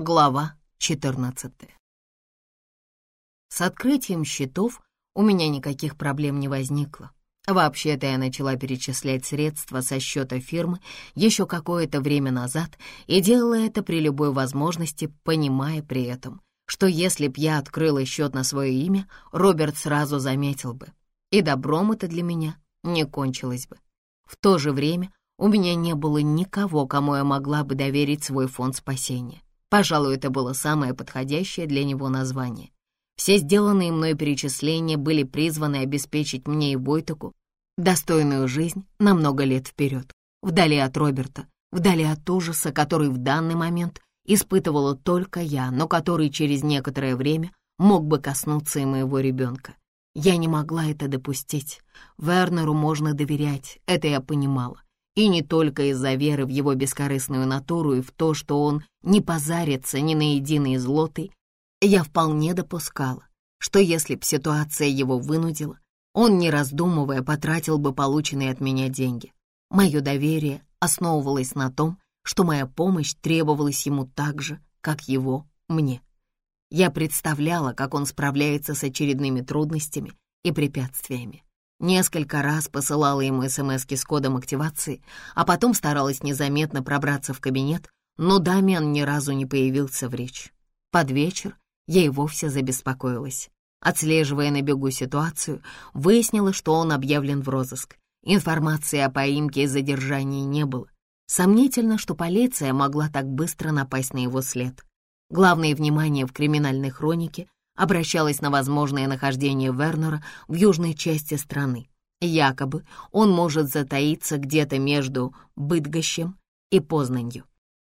Глава 14 С открытием счетов у меня никаких проблем не возникло. Вообще-то я начала перечислять средства со счета фирмы еще какое-то время назад и делала это при любой возможности, понимая при этом, что если б я открыла счет на свое имя, Роберт сразу заметил бы. И добром это для меня не кончилось бы. В то же время у меня не было никого, кому я могла бы доверить свой фонд спасения. Пожалуй, это было самое подходящее для него название. Все сделанные мной перечисления были призваны обеспечить мне и Войтаку достойную жизнь на много лет вперед, вдали от Роберта, вдали от ужаса, который в данный момент испытывала только я, но который через некоторое время мог бы коснуться и моего ребенка. Я не могла это допустить. Вернеру можно доверять, это я понимала. И не только из-за веры в его бескорыстную натуру и в то, что он не позарится ни на единый злотый, я вполне допускала, что если б ситуация его вынудила, он, не раздумывая, потратил бы полученные от меня деньги. Мое доверие основывалось на том, что моя помощь требовалась ему так же, как его мне. Я представляла, как он справляется с очередными трудностями и препятствиями. Несколько раз посылала ему смс с кодом активации, а потом старалась незаметно пробраться в кабинет, но Дамиан ни разу не появился в речь. Под вечер я и вовсе забеспокоилась. Отслеживая на бегу ситуацию, выяснила, что он объявлен в розыск. Информации о поимке и задержании не было. Сомнительно, что полиция могла так быстро напасть на его след. Главное внимание в криминальной хронике обращалась на возможное нахождение Вернера в южной части страны. Якобы он может затаиться где-то между Быдгощем и Познанью.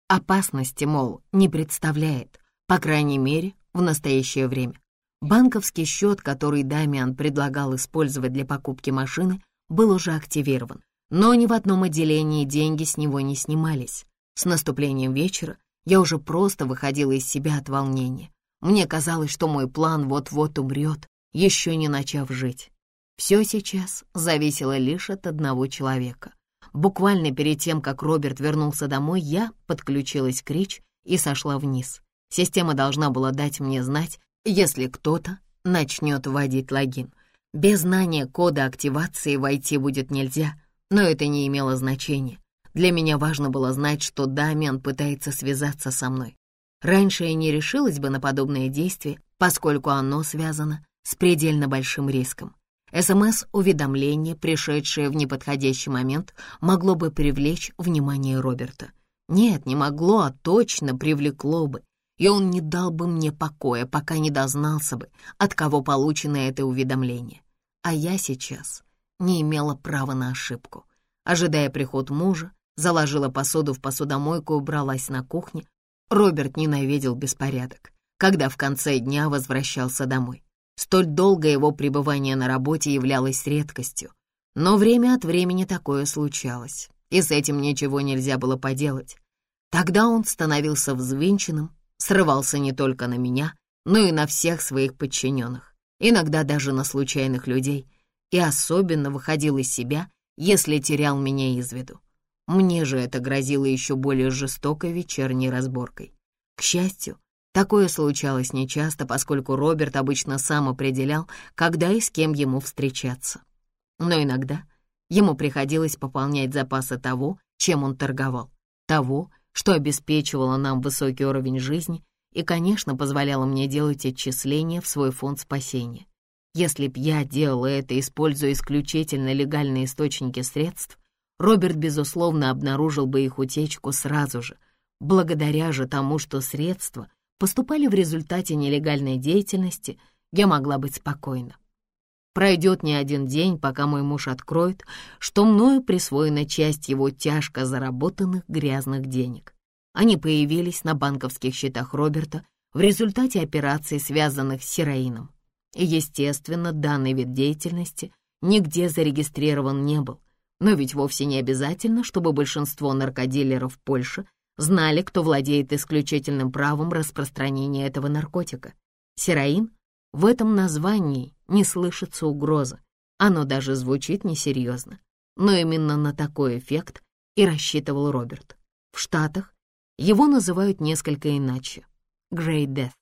Опасности, мол, не представляет, по крайней мере, в настоящее время. Банковский счет, который Дамиан предлагал использовать для покупки машины, был уже активирован, но ни в одном отделении деньги с него не снимались. С наступлением вечера я уже просто выходила из себя от волнения. Мне казалось, что мой план вот-вот умрет, еще не начав жить. Все сейчас зависело лишь от одного человека. Буквально перед тем, как Роберт вернулся домой, я подключилась к Рич и сошла вниз. Система должна была дать мне знать, если кто-то начнет вводить логин. Без знания кода активации войти будет нельзя, но это не имело значения. Для меня важно было знать, что Дамиан пытается связаться со мной. Раньше я не решилась бы на подобное действие, поскольку оно связано с предельно большим риском. СМС-уведомление, пришедшее в неподходящий момент, могло бы привлечь внимание Роберта. Нет, не могло, а точно привлекло бы, и он не дал бы мне покоя, пока не дознался бы, от кого получено это уведомление. А я сейчас не имела права на ошибку. Ожидая приход мужа, заложила посуду в посудомойку и убралась на кухне, Роберт ненавидел беспорядок, когда в конце дня возвращался домой. Столь долгое его пребывание на работе являлось редкостью, но время от времени такое случалось, и с этим ничего нельзя было поделать. Тогда он становился взвинченным, срывался не только на меня, но и на всех своих подчиненных, иногда даже на случайных людей, и особенно выходил из себя, если терял меня из виду. Мне же это грозило еще более жестокой вечерней разборкой. К счастью, такое случалось нечасто, поскольку Роберт обычно сам определял, когда и с кем ему встречаться. Но иногда ему приходилось пополнять запасы того, чем он торговал, того, что обеспечивало нам высокий уровень жизни и, конечно, позволяло мне делать отчисления в свой фонд спасения. Если б я делала это, используя исключительно легальные источники средств, Роберт, безусловно, обнаружил бы их утечку сразу же, благодаря же тому, что средства поступали в результате нелегальной деятельности, я могла быть спокойна. Пройдет не один день, пока мой муж откроет, что мною присвоена часть его тяжко заработанных грязных денег. Они появились на банковских счетах Роберта в результате операций, связанных с heroином. И, естественно, данный вид деятельности нигде зарегистрирован не был, но ведь вовсе не обязательно, чтобы большинство наркодилеров Польши знали, кто владеет исключительным правом распространения этого наркотика. Сераин в этом названии не слышится угроза, оно даже звучит несерьезно. Но именно на такой эффект и рассчитывал Роберт. В Штатах его называют несколько иначе Grey Death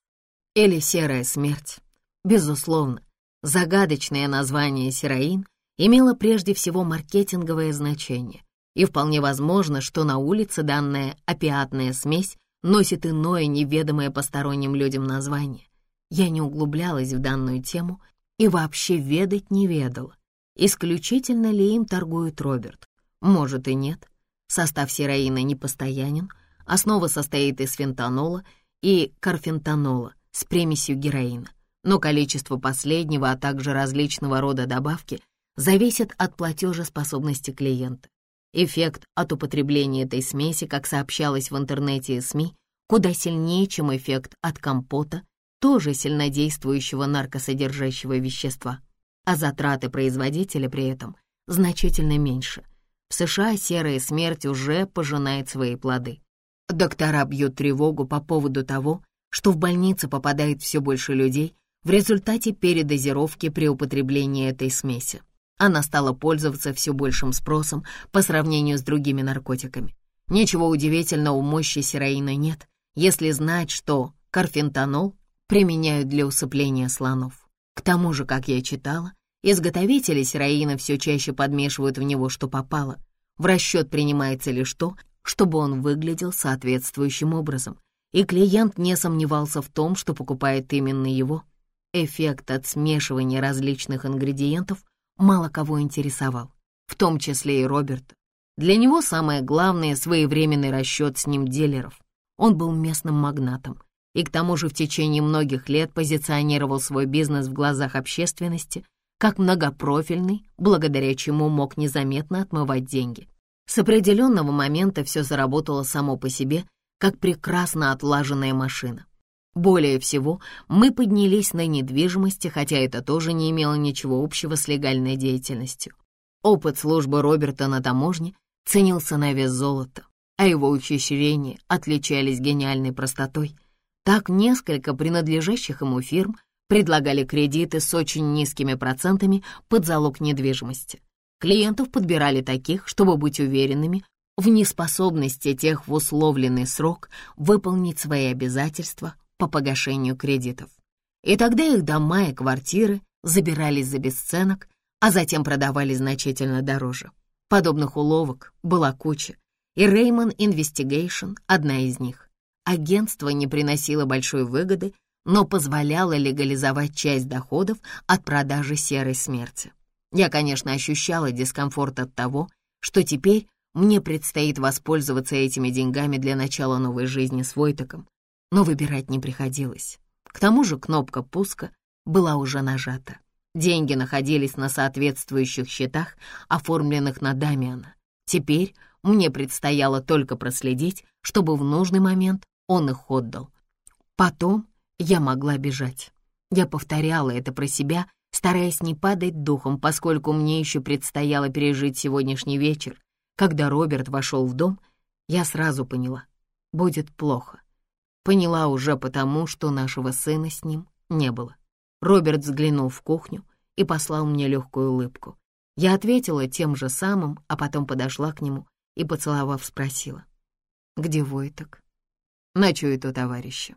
или Серая смерть. Безусловно, загадочное название «Сераин» имело прежде всего маркетинговое значение, и вполне возможно, что на улице данная опиатная смесь носит иное неведомое посторонним людям название. Я не углублялась в данную тему и вообще ведать не ведала. Исключительно ли им торгует Роберт? Может и нет. Состав сераина непостоянен, основа состоит из фентанола и карфентанола с примесью героина, но количество последнего, а также различного рода добавки зависит от платежеспособности клиента. Эффект от употребления этой смеси, как сообщалось в интернете и СМИ, куда сильнее, чем эффект от компота, тоже сильнодействующего наркосодержащего вещества, а затраты производителя при этом значительно меньше. В США серая смерть уже пожинает свои плоды. Доктора бьют тревогу по поводу того, что в больницы попадает все больше людей в результате передозировки при употреблении этой смеси. Она стала пользоваться все большим спросом по сравнению с другими наркотиками. Ничего удивительного у мощи сераина нет, если знать, что карфентанол применяют для усыпления слонов. К тому же, как я читала, изготовители сераина все чаще подмешивают в него, что попало. В расчет принимается лишь то, чтобы он выглядел соответствующим образом, и клиент не сомневался в том, что покупает именно его. Эффект от смешивания различных ингредиентов мало кого интересовал, в том числе и Роберта. Для него самое главное — своевременный расчет с ним дилеров. Он был местным магнатом и к тому же в течение многих лет позиционировал свой бизнес в глазах общественности как многопрофильный, благодаря чему мог незаметно отмывать деньги. С определенного момента все заработало само по себе, как прекрасно отлаженная машина. Более всего, мы поднялись на недвижимости, хотя это тоже не имело ничего общего с легальной деятельностью. Опыт службы Роберта на таможне ценился на вес золота, а его ухищрения отличались гениальной простотой. Так несколько принадлежащих ему фирм предлагали кредиты с очень низкими процентами под залог недвижимости. Клиентов подбирали таких, чтобы быть уверенными в неспособности тех в условленный срок выполнить свои обязательства по погашению кредитов. И тогда их дома и квартиры забирались за бесценок, а затем продавали значительно дороже. Подобных уловок была куча, и Raymond Investigation — одна из них. Агентство не приносило большой выгоды, но позволяло легализовать часть доходов от продажи серой смерти. Я, конечно, ощущала дискомфорт от того, что теперь мне предстоит воспользоваться этими деньгами для начала новой жизни с Войтоком, но выбирать не приходилось. К тому же кнопка пуска была уже нажата. Деньги находились на соответствующих счетах, оформленных на Дамиана. Теперь мне предстояло только проследить, чтобы в нужный момент он их отдал. Потом я могла бежать. Я повторяла это про себя, стараясь не падать духом, поскольку мне еще предстояло пережить сегодняшний вечер. Когда Роберт вошел в дом, я сразу поняла — будет плохо. Поняла уже потому, что нашего сына с ним не было. Роберт взглянул в кухню и послал мне легкую улыбку. Я ответила тем же самым, а потом подошла к нему и, поцеловав, спросила. «Где Войток?» «Ночует у товарища».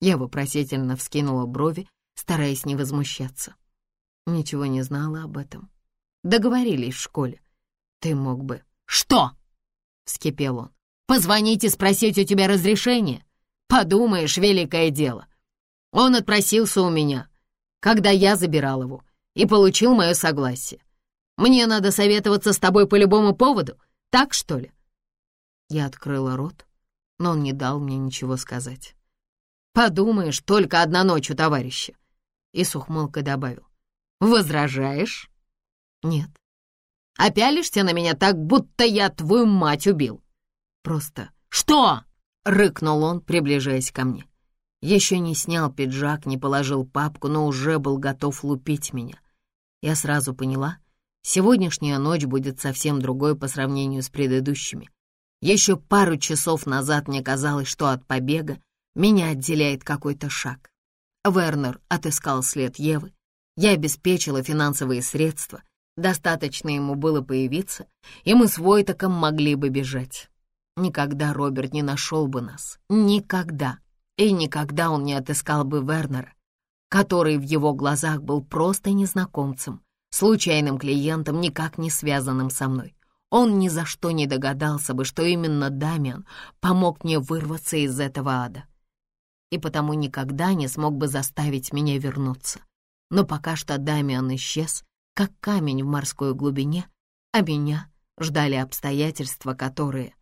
Я вопросительно вскинула брови, стараясь не возмущаться. Ничего не знала об этом. Договорились в школе. Ты мог бы... «Что?» — вскипел он. «Позвонить и спросить у тебя разрешение? Подумаешь, великое дело. Он отпросился у меня, когда я забирал его, и получил мое согласие. Мне надо советоваться с тобой по любому поводу, так что ли?» Я открыла рот, но он не дал мне ничего сказать. «Подумаешь, только одна ночь у товарища!» И с ухмылкой добавил. «Возражаешь?» «Нет». «Опялишься на меня так, будто я твою мать убил?» «Просто...» «Что?» — рыкнул он, приближаясь ко мне. Еще не снял пиджак, не положил папку, но уже был готов лупить меня. Я сразу поняла, сегодняшняя ночь будет совсем другой по сравнению с предыдущими. Еще пару часов назад мне казалось, что от побега меня отделяет какой-то шаг. Вернер отыскал след Евы, я обеспечила финансовые средства, достаточно ему было появиться, и мы с Войтоком могли бы бежать. Никогда Роберт не нашел бы нас. Никогда. И никогда он не отыскал бы Вернера, который в его глазах был просто незнакомцем, случайным клиентом, никак не связанным со мной. Он ни за что не догадался бы, что именно Дамиан помог мне вырваться из этого ада. И потому никогда не смог бы заставить меня вернуться. Но пока что Дамиан исчез, как камень в морской глубине, а меня ждали обстоятельства, которые...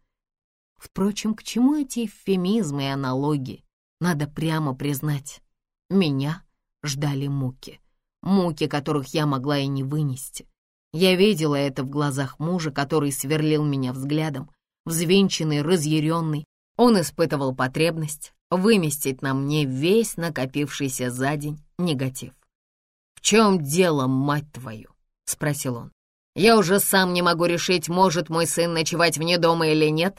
Впрочем, к чему эти эвфемизмы и аналогии? Надо прямо признать, меня ждали муки. Муки, которых я могла и не вынести. Я видела это в глазах мужа, который сверлил меня взглядом, взвинченный, разъяренный. Он испытывал потребность выместить на мне весь накопившийся за день негатив. «В чем дело, мать твою?» — спросил он. «Я уже сам не могу решить, может мой сын ночевать вне дома или нет».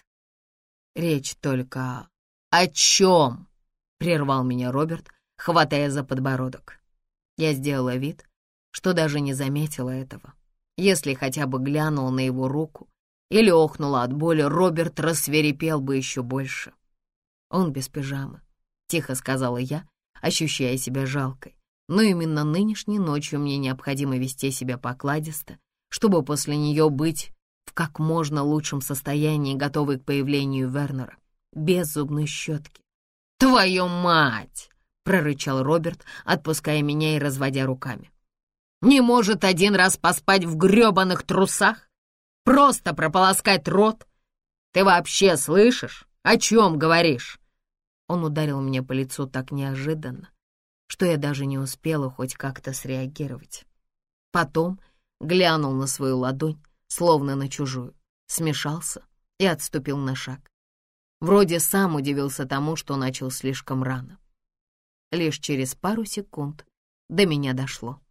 «Речь только о чем?» — прервал меня Роберт, хватая за подбородок. Я сделала вид, что даже не заметила этого. Если хотя бы глянула на его руку или охнула от боли, Роберт рассверепел бы еще больше. Он без пижамы, — тихо сказала я, ощущая себя жалкой. Но именно нынешней ночью мне необходимо вести себя покладисто, чтобы после нее быть в как можно лучшем состоянии, готовой к появлению Вернера, без зубной щетки. «Твою мать!» — прорычал Роберт, отпуская меня и разводя руками. «Не может один раз поспать в грёбаных трусах? Просто прополоскать рот? Ты вообще слышишь, о чем говоришь?» Он ударил меня по лицу так неожиданно, что я даже не успела хоть как-то среагировать. Потом глянул на свою ладонь, словно на чужую, смешался и отступил на шаг. Вроде сам удивился тому, что начал слишком рано. Лишь через пару секунд до меня дошло.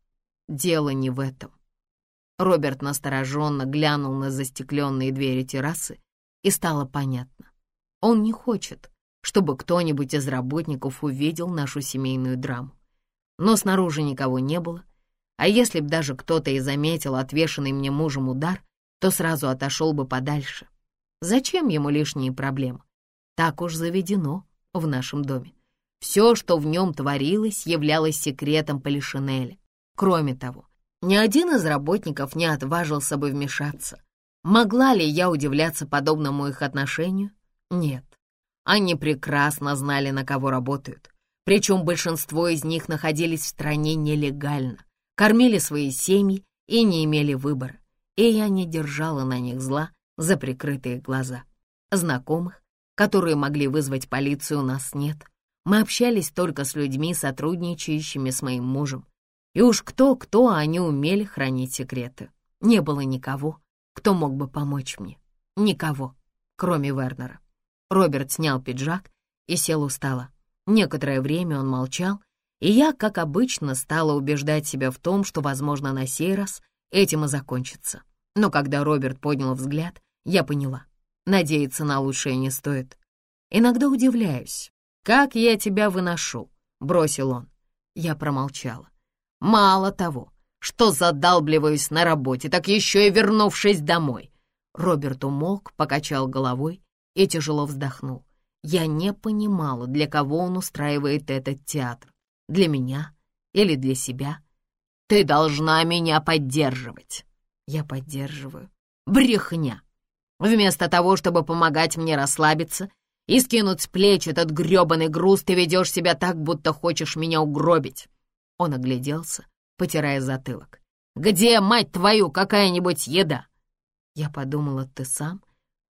Дело не в этом. Роберт настороженно глянул на застекленные двери террасы, и стало понятно. Он не хочет, чтобы кто-нибудь из работников увидел нашу семейную драму. Но снаружи никого не было, а если б даже кто-то и заметил отвешенный мне мужем удар, то сразу отошел бы подальше. Зачем ему лишние проблемы? Так уж заведено в нашем доме. Все, что в нем творилось, являлось секретом Полишинеля. Кроме того, ни один из работников не отважился бы вмешаться. Могла ли я удивляться подобному их отношению? Нет. Они прекрасно знали, на кого работают. Причем большинство из них находились в стране нелегально, кормили свои семьи и не имели выбора. И я не держала на них зла за прикрытые глаза. Знакомых, которые могли вызвать полицию, у нас нет. Мы общались только с людьми, сотрудничающими с моим мужем. И уж кто-кто, а они умели хранить секреты. Не было никого, кто мог бы помочь мне. Никого, кроме Вернера. Роберт снял пиджак и сел у стола. Некоторое время он молчал, и я, как обычно, стала убеждать себя в том, что, возможно, на сей раз этим и закончится. Но когда Роберт поднял взгляд, я поняла. Надеяться на лучшее не стоит. Иногда удивляюсь, «Как я тебя выношу?» — бросил он. Я промолчала. «Мало того, что задалбливаюсь на работе, так еще и вернувшись домой». Роберт умолк, покачал головой и тяжело вздохнул. Я не понимала, для кого он устраивает этот театр. Для меня или для себя? Ты должна меня поддерживать. Я поддерживаю. Брехня. Вместо того, чтобы помогать мне расслабиться, и скинуть с плеч этот грёбаный груз, ты ведешь себя так, будто хочешь меня угробить». Он огляделся, потирая затылок. «Где, мать твою, какая-нибудь еда?» Я подумала, ты сам?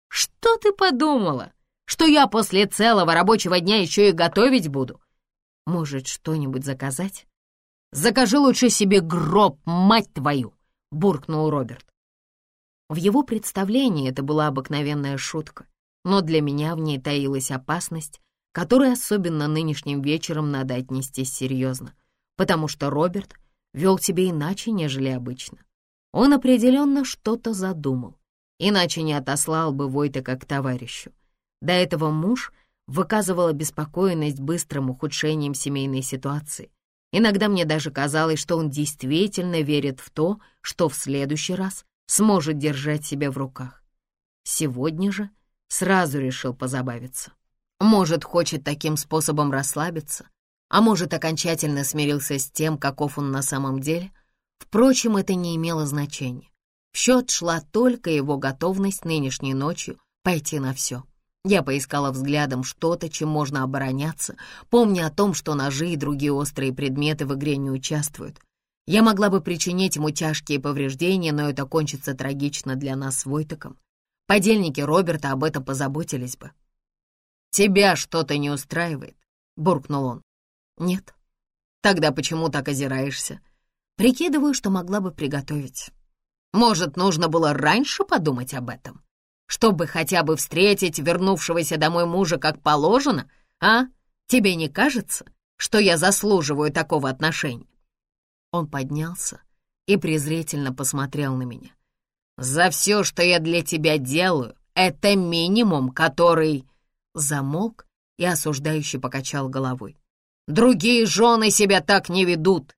Что ты подумала? Что я после целого рабочего дня еще и готовить буду? Может, что-нибудь заказать? Закажи лучше себе гроб, мать твою! Буркнул Роберт. В его представлении это была обыкновенная шутка но для меня в ней таилась опасность, которой особенно нынешним вечером надо отнестись серьезно, потому что Роберт вел себя иначе, нежели обычно. Он определенно что-то задумал, иначе не отослал бы Войта как товарищу. До этого муж выказывал обеспокоенность быстрым ухудшением семейной ситуации. Иногда мне даже казалось, что он действительно верит в то, что в следующий раз сможет держать себя в руках. Сегодня же сразу решил позабавиться. Может, хочет таким способом расслабиться, а может, окончательно смирился с тем, каков он на самом деле. Впрочем, это не имело значения. В счет шла только его готовность нынешней ночью пойти на все. Я поискала взглядом что-то, чем можно обороняться, помня о том, что ножи и другие острые предметы в игре не участвуют. Я могла бы причинить ему тяжкие повреждения, но это кончится трагично для нас с Войтоком. Подельники Роберта об этом позаботились бы. «Тебя что-то не устраивает?» — буркнул он. «Нет». «Тогда почему так озираешься?» «Прикидываю, что могла бы приготовить». «Может, нужно было раньше подумать об этом? Чтобы хотя бы встретить вернувшегося домой мужа как положено, а? Тебе не кажется, что я заслуживаю такого отношения?» Он поднялся и презрительно посмотрел на меня. «За все, что я для тебя делаю, это минимум, который...» Замолк и осуждающе покачал головой. «Другие жены себя так не ведут!»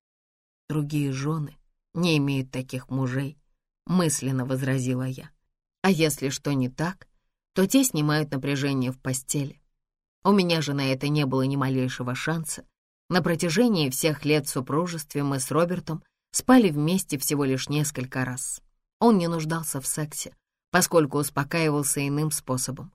«Другие жены не имеют таких мужей», — мысленно возразила я. «А если что не так, то те снимают напряжение в постели. У меня же на это не было ни малейшего шанса. На протяжении всех лет супружестве мы с Робертом спали вместе всего лишь несколько раз. Он не нуждался в сексе, поскольку успокаивался иным способом.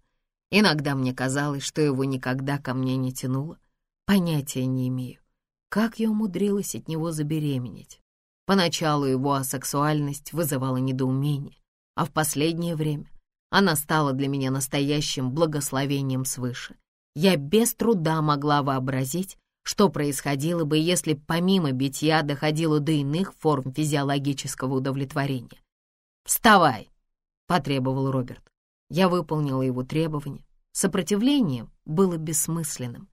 Иногда мне казалось, что его никогда ко мне не тянуло. Понятия не имею, как я умудрилась от него забеременеть. Поначалу его асексуальность вызывала недоумение, а в последнее время она стала для меня настоящим благословением свыше. Я без труда могла вообразить, что происходило бы, если помимо битья доходило до иных форм физиологического удовлетворения. «Вставай!» — потребовал Роберт. Я выполнила его требования. Сопротивление было бессмысленным.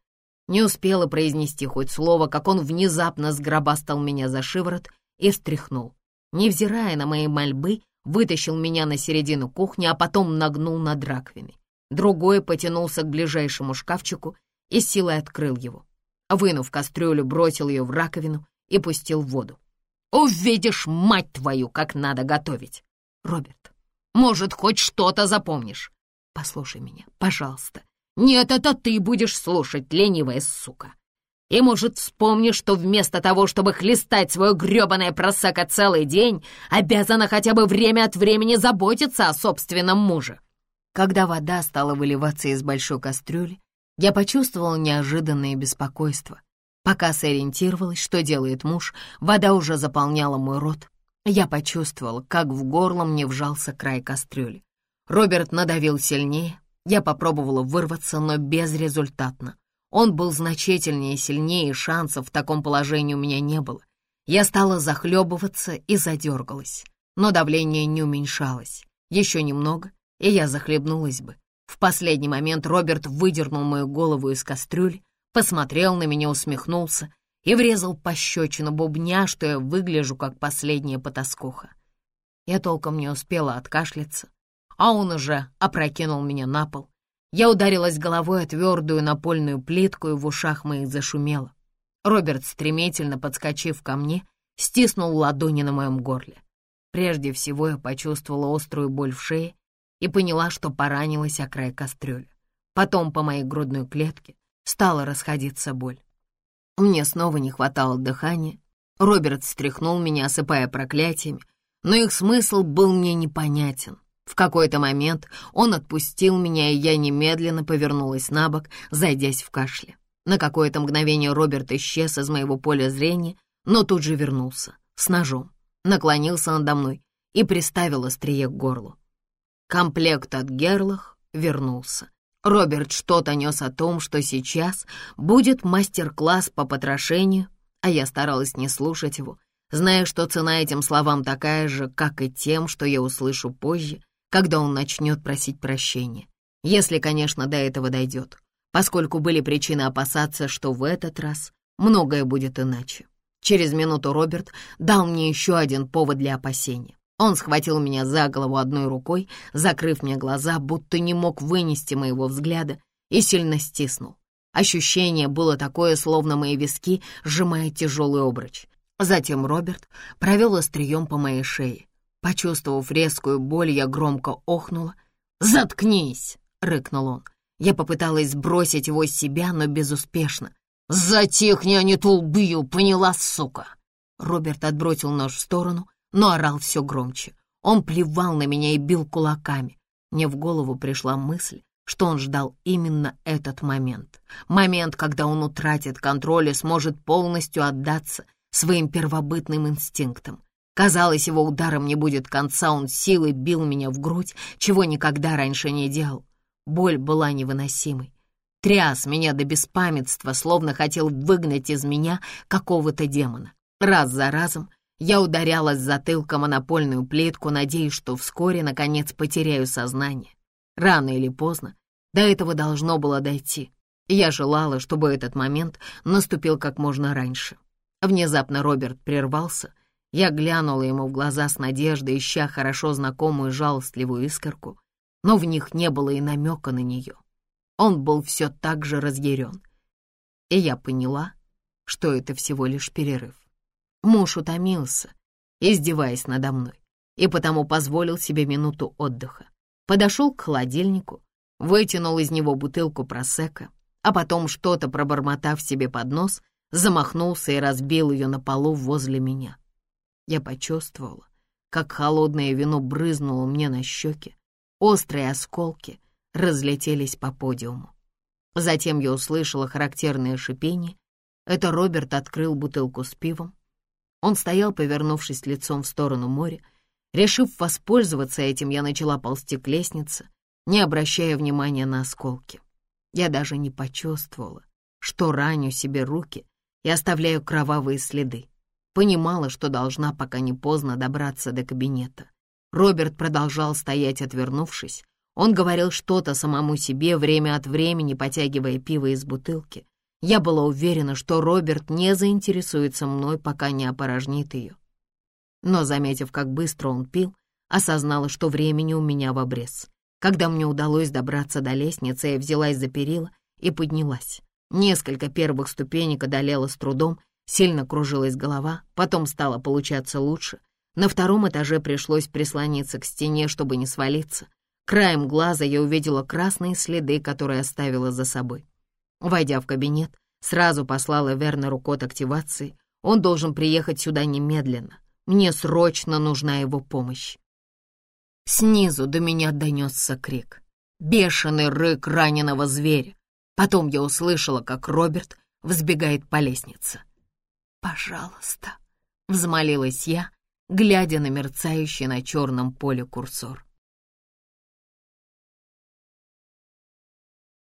Не успела произнести хоть слово, как он внезапно сгробастал меня за шиворот и встряхнул. Невзирая на мои мольбы, вытащил меня на середину кухни, а потом нагнул над раковиной. Другой потянулся к ближайшему шкафчику и силой открыл его. Вынув кастрюлю, бросил ее в раковину и пустил в воду. «Увидишь, мать твою, как надо готовить!» «Роберт, может, хоть что-то запомнишь. Послушай меня, пожалуйста. Нет, это ты будешь слушать, ленивая сука. И, может, вспомнишь, что вместо того, чтобы хлестать свое грёбаное просака целый день, обязана хотя бы время от времени заботиться о собственном муже. Когда вода стала выливаться из большой кастрюли, я почувствовала неожиданное беспокойство. Пока сориентировалась, что делает муж, вода уже заполняла мой рот, я почувствовал, как в горло мне вжался край кастрюли. Роберт надавил сильнее. Я попробовала вырваться, но безрезультатно. Он был значительнее и сильнее, и шансов в таком положении у меня не было. Я стала захлебываться и задергалась, но давление не уменьшалось. Еще немного, и я захлебнулась бы. В последний момент Роберт выдернул мою голову из кастрюли, посмотрел на меня, усмехнулся и врезал пощечину бубня, что я выгляжу как последняя потаскуха. Я толком не успела откашляться, а он уже опрокинул меня на пол. Я ударилась головой о твердую напольную плитку, и в ушах моих зашумело. Роберт, стремительно подскочив ко мне, стиснул ладони на моем горле. Прежде всего я почувствовала острую боль в шее и поняла, что поранилась о край кастрюли. Потом по моей грудной клетке стала расходиться боль. Мне снова не хватало дыхания. Роберт встряхнул меня, осыпая проклятиями, но их смысл был мне непонятен. В какой-то момент он отпустил меня, и я немедленно повернулась на бок, зайдясь в кашле. На какое-то мгновение Роберт исчез из моего поля зрения, но тут же вернулся, с ножом, наклонился надо мной и приставил острие к горлу. Комплект от Герлах вернулся. Роберт что-то нес о том, что сейчас будет мастер-класс по потрошению, а я старалась не слушать его, зная, что цена этим словам такая же, как и тем, что я услышу позже, когда он начнет просить прощения. Если, конечно, до этого дойдет, поскольку были причины опасаться, что в этот раз многое будет иначе. Через минуту Роберт дал мне еще один повод для опасения. Он схватил меня за голову одной рукой, закрыв мне глаза, будто не мог вынести моего взгляда, и сильно стиснул. Ощущение было такое, словно мои виски сжимает тяжелый обруч. Затем Роберт провел острием по моей шее. Почувствовав резкую боль, я громко охнула. «Заткнись!» — рыкнул он. Я попыталась сбросить его с себя, но безуспешно. «Затихни, а не то поняла, сука!» Роберт отбросил нож в сторону, но орал все громче. Он плевал на меня и бил кулаками. Мне в голову пришла мысль, что он ждал именно этот момент. Момент, когда он утратит контроль и сможет полностью отдаться своим первобытным инстинктам. Казалось, его ударом не будет конца, он силой бил меня в грудь, чего никогда раньше не делал. Боль была невыносимой. Тряс меня до беспамятства, словно хотел выгнать из меня какого-то демона. Раз за разом я ударялась затылком о напольную плитку, надеясь, что вскоре, наконец, потеряю сознание. Рано или поздно до этого должно было дойти. Я желала, чтобы этот момент наступил как можно раньше. Внезапно Роберт прервался. Я глянула ему в глаза с надеждой, ища хорошо знакомую жалостливую искорку, но в них не было и намека на нее. Он был все так же разъярен. И я поняла, что это всего лишь перерыв. Муж утомился, издеваясь надо мной, и потому позволил себе минуту отдыха. Подошел к холодильнику, вытянул из него бутылку просека, а потом, что-то пробормотав себе под нос, замахнулся и разбил ее на полу возле меня. Я почувствовала, как холодное вино брызнуло мне на щеки, острые осколки разлетелись по подиуму. Затем я услышала характерное шипение. Это Роберт открыл бутылку с пивом, он стоял, повернувшись лицом в сторону моря. Решив воспользоваться этим, я начала ползти к лестнице, не обращая внимания на осколки. Я даже не почувствовала, что раню себе руки и оставляю кровавые следы. Понимала, что должна, пока не поздно, добраться до кабинета. Роберт продолжал стоять, отвернувшись. Он говорил что-то самому себе, время от времени потягивая пиво из бутылки. Я была уверена, что Роберт не заинтересуется мной, пока не опорожнит ее. Но, заметив, как быстро он пил, осознала, что времени у меня в обрез. Когда мне удалось добраться до лестницы, я взялась за перила и поднялась. Несколько первых ступенек одолела с трудом, сильно кружилась голова, потом стало получаться лучше. На втором этаже пришлось прислониться к стене, чтобы не свалиться. Краем глаза я увидела красные следы, которые оставила за собой. Войдя в кабинет, сразу послала Вернеру код активации. Он должен приехать сюда немедленно. Мне срочно нужна его помощь. Снизу до меня донесся крик. Бешеный рык раненого зверя. Потом я услышала, как Роберт взбегает по лестнице. «Пожалуйста», — взмолилась я, глядя на мерцающий на черном поле курсор.